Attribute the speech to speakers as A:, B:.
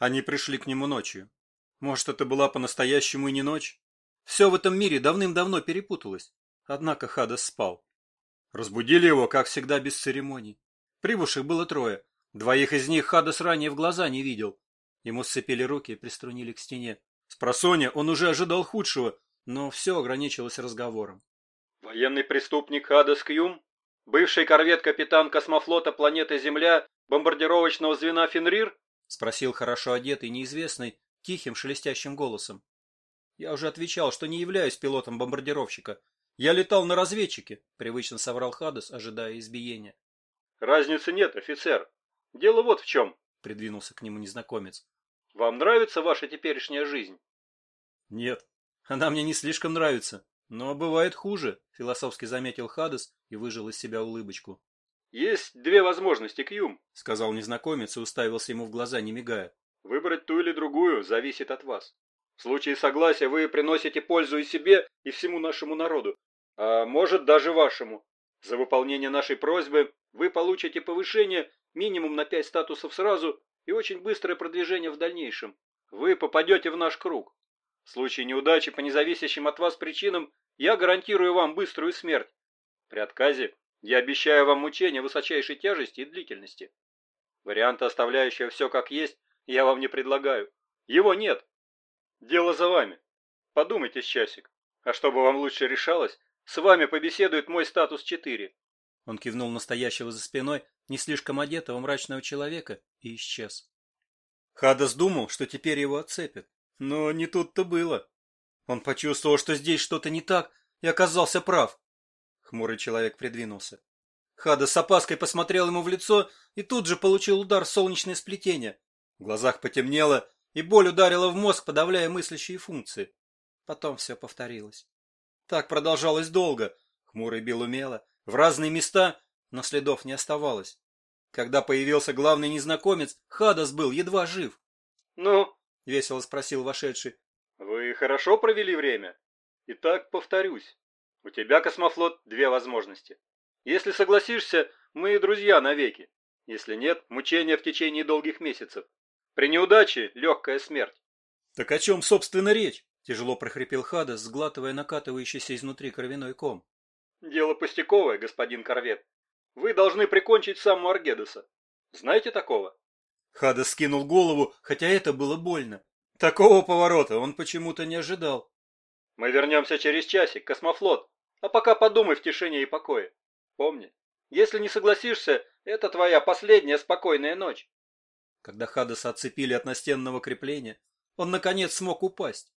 A: Они пришли к нему ночью. Может, это была по-настоящему и не ночь? Все в этом мире давным-давно перепуталось. Однако Хадас спал. Разбудили его, как всегда, без церемоний. Прибывших было трое. Двоих из них Хадас ранее в глаза не видел. Ему сцепили руки и приструнили к стене. С он уже ожидал худшего, но все ограничилось разговором.
B: Военный преступник Хадас Кьюм, бывший корвет-капитан космофлота планеты Земля, бомбардировочного звена Фенрир?
A: Спросил хорошо одетый неизвестный, тихим шелестящим голосом. Я уже отвечал, что не являюсь пилотом бомбардировщика. Я летал на разведчике, привычно соврал Хадас, ожидая избиения.
B: Разницы нет, офицер. Дело вот в чем,
A: придвинулся к нему незнакомец.
B: Вам нравится ваша теперешняя жизнь?
A: Нет, она мне не слишком нравится. Но бывает хуже, философски заметил Хадас и выжил из себя улыбочку.
B: Есть две возможности, Кьюм,
A: сказал незнакомец и уставился ему в глаза, не мигая.
B: Выбрать ту или другую зависит от вас. В случае согласия вы приносите пользу и себе, и всему нашему народу, а может даже вашему. За выполнение нашей просьбы вы получите повышение минимум на пять статусов сразу и очень быстрое продвижение в дальнейшем. Вы попадете в наш круг. В случае неудачи по независящим от вас причинам я гарантирую вам быструю смерть. При отказе я обещаю вам мучения высочайшей тяжести и длительности. Варианта, оставляющего все как есть, я вам не предлагаю. Его нет. Дело за вами. Подумайте с часик. А чтобы вам лучше решалось, с вами побеседует мой статус 4.
A: Он кивнул настоящего за спиной не слишком одетого мрачного человека и исчез. Хадас думал, что теперь его отцепят. Но не тут-то было. Он почувствовал, что здесь что-то не так, и оказался прав. Хмурый человек придвинулся. Хада с опаской посмотрел ему в лицо и тут же получил удар солнечное сплетение. В глазах потемнело, и боль ударила в мозг, подавляя мыслящие функции. Потом все повторилось. Так продолжалось долго. Хмурый бил умело, в разные места, но следов не оставалось. Когда появился главный незнакомец, Хадас был едва жив.
B: — Ну?
A: — весело спросил вошедший.
B: — Вы хорошо провели время? Итак, повторюсь. У тебя, космофлот, две возможности. Если согласишься, мы друзья навеки. Если нет, мучения в течение долгих месяцев. При неудаче легкая смерть.
A: Так о чем, собственно, речь? Тяжело прохрипел Хадас, сглатывая накатывающийся изнутри кровяной ком.
B: Дело пустяковое, господин Корвет. Вы должны прикончить саму Аргедеса. Знаете такого?
A: Хадас скинул голову, хотя это было больно. Такого поворота он почему-то не ожидал.
B: Мы вернемся через часик, космофлот. А пока подумай в тишине и покое. Помни, если не согласишься, это твоя последняя спокойная ночь.
A: Когда Хадаса отцепили от настенного крепления, он наконец смог упасть.